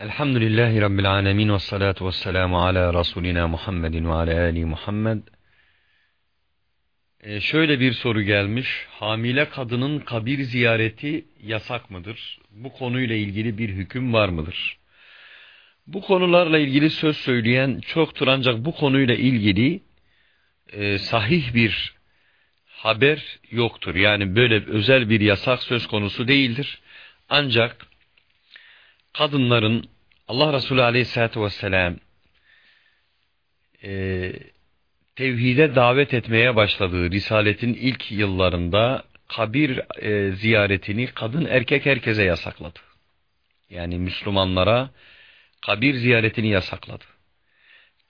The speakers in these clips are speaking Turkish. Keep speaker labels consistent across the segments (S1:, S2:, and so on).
S1: Elhamdülillahi Rabbil alemin ve salatu ve selamu ala Resulina Muhammedin ve ala Ali Muhammed. Ee, şöyle bir soru gelmiş. Hamile kadının kabir ziyareti yasak mıdır? Bu konuyla ilgili bir hüküm var mıdır? Bu konularla ilgili söz söyleyen çoktur ancak bu konuyla ilgili e, sahih bir haber yoktur. Yani böyle özel bir yasak söz konusu değildir. Ancak kadınların Allah Resulü Aleyhisselatü Vesselam e, tevhide davet etmeye başladığı Risaletin ilk yıllarında kabir e, ziyaretini kadın erkek herkese yasakladı. Yani Müslümanlara kabir ziyaretini yasakladı.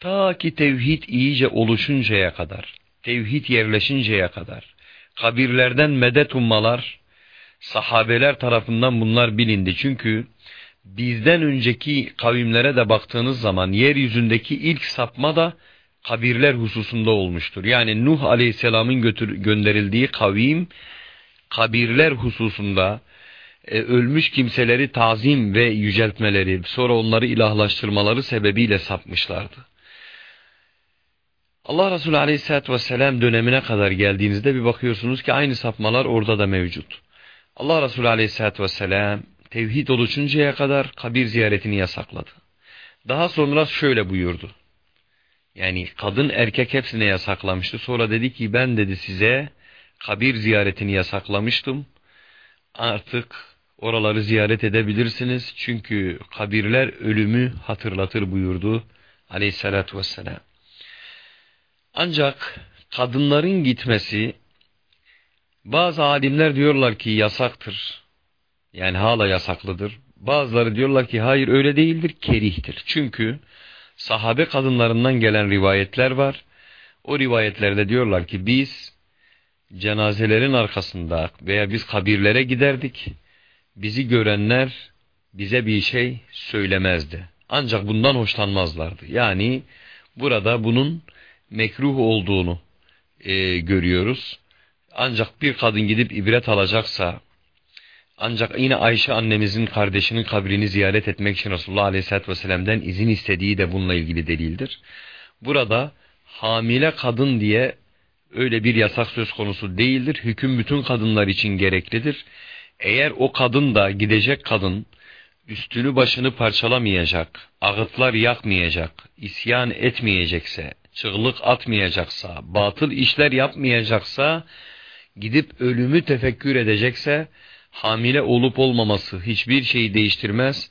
S1: Ta ki tevhid iyice oluşuncaya kadar, tevhid yerleşinceye kadar, kabirlerden medet ummalar, sahabeler tarafından bunlar bilindi. Çünkü bizden önceki kavimlere de baktığınız zaman yeryüzündeki ilk sapma da kabirler hususunda olmuştur. Yani Nuh Aleyhisselam'ın gönderildiği kavim kabirler hususunda e, ölmüş kimseleri tazim ve yüceltmeleri, sonra onları ilahlaştırmaları sebebiyle sapmışlardı. Allah Resulü Aleyhisselatü Vesselam dönemine kadar geldiğinizde bir bakıyorsunuz ki aynı sapmalar orada da mevcut. Allah Resulü Aleyhisselatü Vesselam tevhid oluşuncaya kadar kabir ziyaretini yasakladı. Daha sonra şöyle buyurdu. Yani kadın erkek hepsine yasaklamıştı. Sonra dedi ki ben dedi size kabir ziyaretini yasaklamıştım. Artık oraları ziyaret edebilirsiniz. Çünkü kabirler ölümü hatırlatır buyurdu aleyhissalatü vesselam. Ancak kadınların gitmesi bazı alimler diyorlar ki yasaktır. Yani hala yasaklıdır. Bazıları diyorlar ki hayır öyle değildir, kerihtir. Çünkü sahabe kadınlarından gelen rivayetler var. O rivayetlerde diyorlar ki biz cenazelerin arkasında veya biz kabirlere giderdik. Bizi görenler bize bir şey söylemezdi. Ancak bundan hoşlanmazlardı. Yani burada bunun mekruh olduğunu e, görüyoruz. Ancak bir kadın gidip ibret alacaksa, ancak yine Ayşe annemizin kardeşinin kabrini ziyaret etmek için Resulullah Aleyhisselatü Vesselam'dan izin istediği de bununla ilgili delildir. Burada hamile kadın diye öyle bir yasak söz konusu değildir. Hüküm bütün kadınlar için gereklidir. Eğer o kadın da gidecek kadın üstünü başını parçalamayacak, ağıtlar yakmayacak, isyan etmeyecekse, çığlık atmayacaksa, batıl işler yapmayacaksa, gidip ölümü tefekkür edecekse, hamile olup olmaması hiçbir şeyi değiştirmez.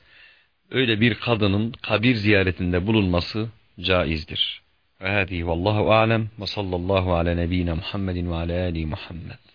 S1: Öyle bir kadının kabir ziyaretinde bulunması caizdir. Ve hadi vallahu alem ve sallallahu ala nebine Muhammedin ve ala ali Muhammed.